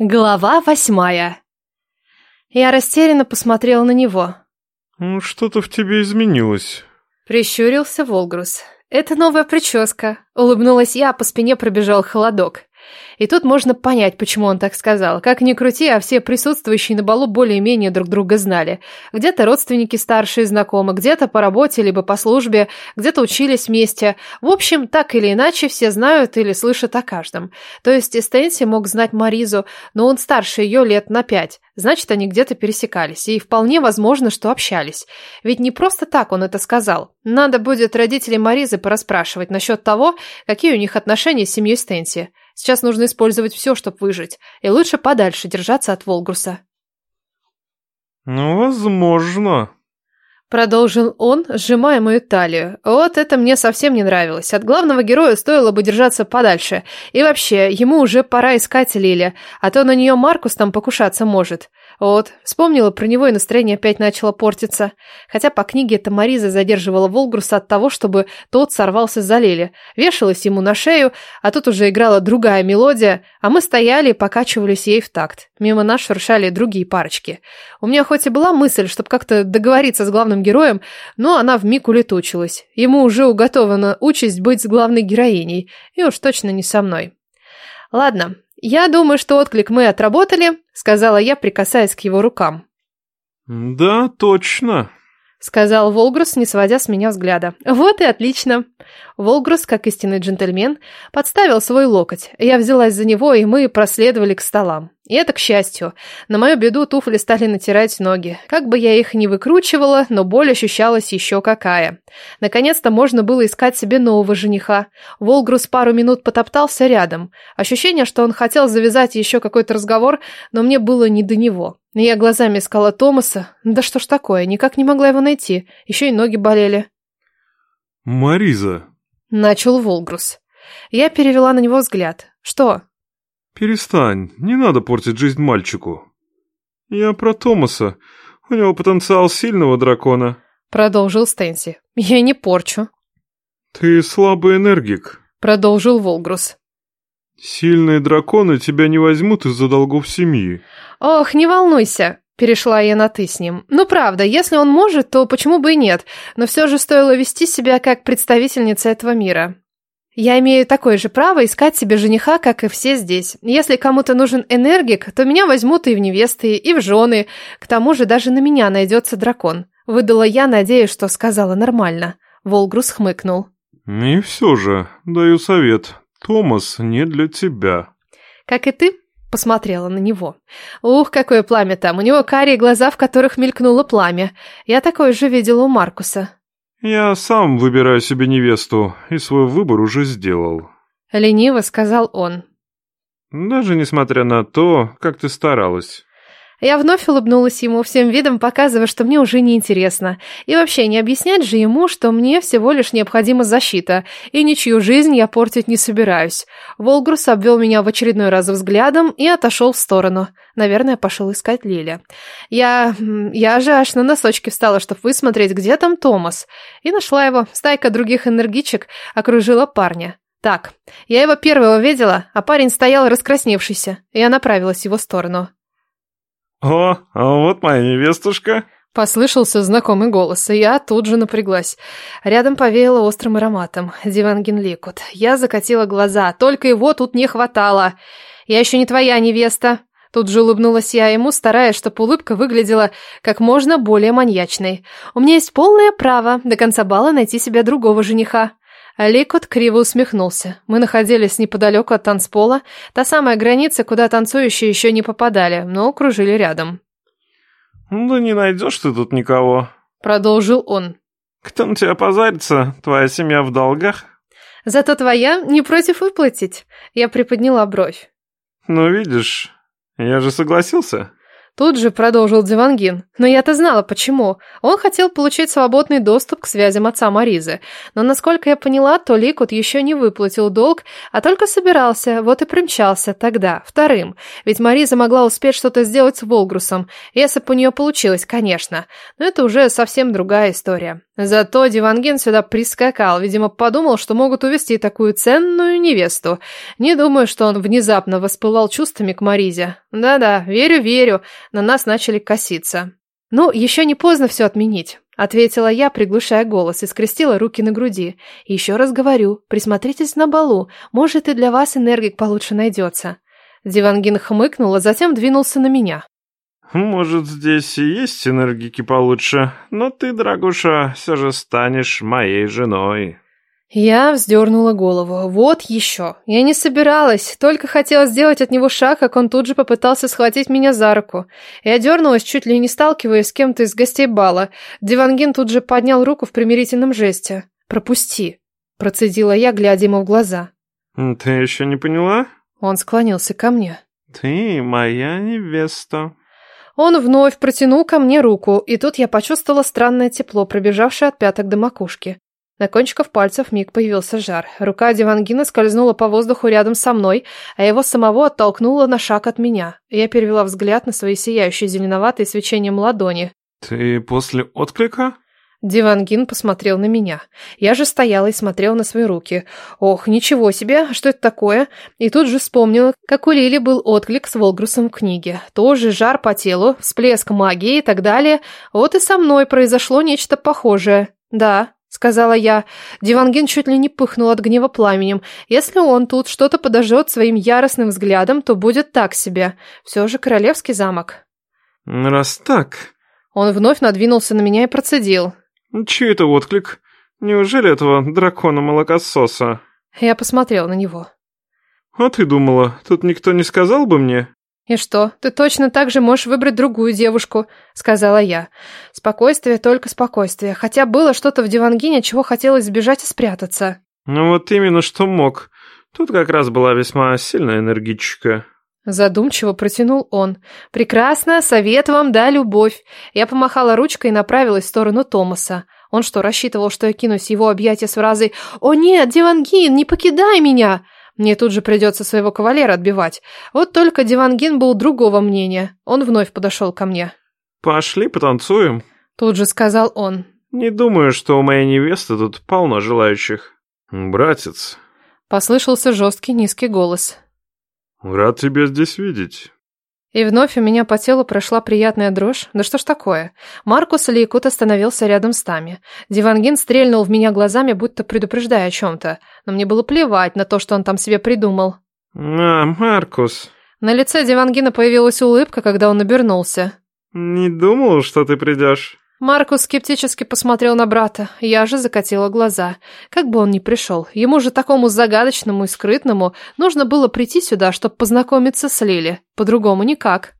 Глава восьмая. Я растерянно посмотрела на него. Ну, что-то в тебе изменилось. Прищурился Волгрус. Это новая прическа. Улыбнулась я, а по спине пробежал холодок. И тут можно понять, почему он так сказал. Как ни крути, а все присутствующие на балу более-менее друг друга знали. Где-то родственники старшие знакомы, где-то по работе либо по службе, где-то учились вместе. В общем, так или иначе, все знают или слышат о каждом. То есть Эстенси мог знать Маризу, но он старше ее лет на пять. Значит, они где-то пересекались, и вполне возможно, что общались. Ведь не просто так он это сказал. Надо будет родителей Маризы порасспрашивать насчет того, какие у них отношения с семьей Стенси. Сейчас нужно использовать все, чтобы выжить. И лучше подальше держаться от Волгруса. Ну, возможно. Продолжил он, сжимая мою талию. Вот это мне совсем не нравилось. От главного героя стоило бы держаться подальше. И вообще, ему уже пора искать Лили, а то на нее Маркус там покушаться может. Вот, вспомнила про него, и настроение опять начало портиться. Хотя по книге эта Мариза задерживала Волгруса от того, чтобы тот сорвался за Лели. Вешалась ему на шею, а тут уже играла другая мелодия, а мы стояли и покачивались ей в такт. Мимо нас шуршали другие парочки. У меня хоть и была мысль, чтобы как-то договориться с главным героем, но она вмиг улетучилась. Ему уже уготована участь быть с главной героиней, и уж точно не со мной. Ладно, «Я думаю, что отклик мы отработали», — сказала я, прикасаясь к его рукам. «Да, точно», — сказал Волгрус, не сводя с меня взгляда. «Вот и отлично». Волгрус, как истинный джентльмен, подставил свой локоть. Я взялась за него, и мы проследовали к столам. И это к счастью. На мою беду туфли стали натирать ноги. Как бы я их ни выкручивала, но боль ощущалась еще какая. Наконец-то можно было искать себе нового жениха. Волгрус пару минут потоптался рядом. Ощущение, что он хотел завязать еще какой-то разговор, но мне было не до него. Я глазами искала Томаса. Да что ж такое, никак не могла его найти. Еще и ноги болели. «Мариза», — начал Волгрус. Я перевела на него взгляд. «Что?» «Перестань, не надо портить жизнь мальчику. Я про Томаса. У него потенциал сильного дракона». Продолжил Стэнси. «Я не порчу». «Ты слабый энергик», — продолжил Волгрус. «Сильные драконы тебя не возьмут из-за долгов семьи». «Ох, не волнуйся», — перешла я на «ты» с ним. «Ну, правда, если он может, то почему бы и нет? Но все же стоило вести себя как представительница этого мира. Я имею такое же право искать себе жениха, как и все здесь. Если кому-то нужен энергик, то меня возьмут и в невесты, и в жены. К тому же даже на меня найдется дракон. Выдала я, надеясь, что сказала нормально. Волгрус хмыкнул. И все же, даю совет. Томас не для тебя. Как и ты, посмотрела на него. Ух, какое пламя там. У него карие глаза, в которых мелькнуло пламя. Я такое же видела у Маркуса. «Я сам выбираю себе невесту, и свой выбор уже сделал», — лениво сказал он. «Даже несмотря на то, как ты старалась». Я вновь улыбнулась ему, всем видом показывая, что мне уже неинтересно. И вообще, не объяснять же ему, что мне всего лишь необходима защита, и ничью жизнь я портить не собираюсь. Волгрус обвел меня в очередной раз взглядом и отошел в сторону. Наверное, пошел искать Лиля. Я... я же аж на носочки встала, чтобы высмотреть, где там Томас. И нашла его. Стайка других энергичек окружила парня. Так, я его первого видела, а парень стоял раскрасневшийся. Я направилась в его сторону. «О, а вот моя невестушка!» Послышался знакомый голос, и я тут же напряглась. Рядом повеяло острым ароматом. Дивангин Ликут. Я закатила глаза, только его тут не хватало. «Я еще не твоя невеста!» Тут же улыбнулась я ему, стараясь, чтобы улыбка выглядела как можно более маньячной. «У меня есть полное право до конца бала найти себе другого жениха». Ликот криво усмехнулся. Мы находились неподалеку от танцпола, та самая граница, куда танцующие еще не попадали, но кружили рядом. «Да не найдешь ты тут никого», — продолжил он. «Кто на тебя позарится? Твоя семья в долгах?» «Зато твоя не против выплатить», — я приподняла бровь. «Ну, видишь, я же согласился». Тут же продолжил Дивангин. Но я-то знала, почему. Он хотел получить свободный доступ к связям отца Маризы. Но, насколько я поняла, то Ликут еще не выплатил долг, а только собирался, вот и примчался тогда, вторым. Ведь Мариза могла успеть что-то сделать с Волгрусом, если бы у нее получилось, конечно. Но это уже совсем другая история. Зато Диванген сюда прискакал, видимо, подумал, что могут увести такую ценную невесту. Не думаю, что он внезапно воспылал чувствами к Маризе. Да-да, верю-верю, на нас начали коситься. Ну, еще не поздно все отменить. Ответила я, приглушая голос, и скрестила руки на груди. Еще раз говорю, присмотритесь на балу, может и для вас энергик получше найдется. Дивангин хмыкнул, а затем двинулся на меня. «Может, здесь и есть энергики получше, но ты, дорогуша, все же станешь моей женой». Я вздернула голову. Вот еще. Я не собиралась, только хотела сделать от него шаг, как он тут же попытался схватить меня за руку. Я дернулась, чуть ли не сталкиваясь с кем-то из гостей бала. Дивангин тут же поднял руку в примирительном жесте. «Пропусти», — процедила я, глядя ему в глаза. «Ты еще не поняла?» Он склонился ко мне. «Ты моя невеста». Он вновь протянул ко мне руку, и тут я почувствовала странное тепло, пробежавшее от пяток до макушки. На кончиках пальцев миг появился жар. Рука Дивангина скользнула по воздуху рядом со мной, а его самого оттолкнула на шаг от меня. Я перевела взгляд на свои сияющие зеленоватые свечением ладони. «Ты после отклика?» Дивангин посмотрел на меня. Я же стояла и смотрела на свои руки. Ох, ничего себе, что это такое? И тут же вспомнила, как у Лили был отклик с Волгрусом в книге. Тоже жар по телу, всплеск магии и так далее. Вот и со мной произошло нечто похожее. Да, сказала я. Дивангин чуть ли не пыхнул от гнева пламенем. Если он тут что-то подожжет своим яростным взглядом, то будет так себе. Все же королевский замок. Раз так... Он вновь надвинулся на меня и процедил. Чей это отклик? Неужели этого дракона-молокососа? Я посмотрел на него. А ты думала, тут никто не сказал бы мне? «И что, ты точно так же можешь выбрать другую девушку», — сказала я. «Спокойствие, только спокойствие. Хотя было что-то в Дивангине, чего хотелось сбежать и спрятаться». «Ну вот именно что мог. Тут как раз была весьма сильная энергичка». Задумчиво протянул он. «Прекрасно, совет вам, да, любовь». Я помахала ручкой и направилась в сторону Томаса. Он что, рассчитывал, что я кинусь его объятия с фразой «О нет, Дивангин, не покидай меня!» Мне тут же придется своего кавалера отбивать. Вот только Дивангин был другого мнения. Он вновь подошел ко мне. «Пошли потанцуем», — тут же сказал он. «Не думаю, что у моей невесты тут полно желающих». «Братец», — послышался жесткий низкий голос. «Рад тебя здесь видеть». И вновь у меня по телу прошла приятная дрожь. Да что ж такое? Маркус Лейкут остановился рядом с нами. Дивангин стрельнул в меня глазами, будто предупреждая о чем-то. Но мне было плевать на то, что он там себе придумал. «А, Маркус...» На лице Дивангина появилась улыбка, когда он обернулся. «Не думал, что ты придешь». Маркус скептически посмотрел на брата. Я же закатила глаза. Как бы он ни пришел, ему же такому загадочному и скрытному нужно было прийти сюда, чтобы познакомиться с Лили. По-другому никак.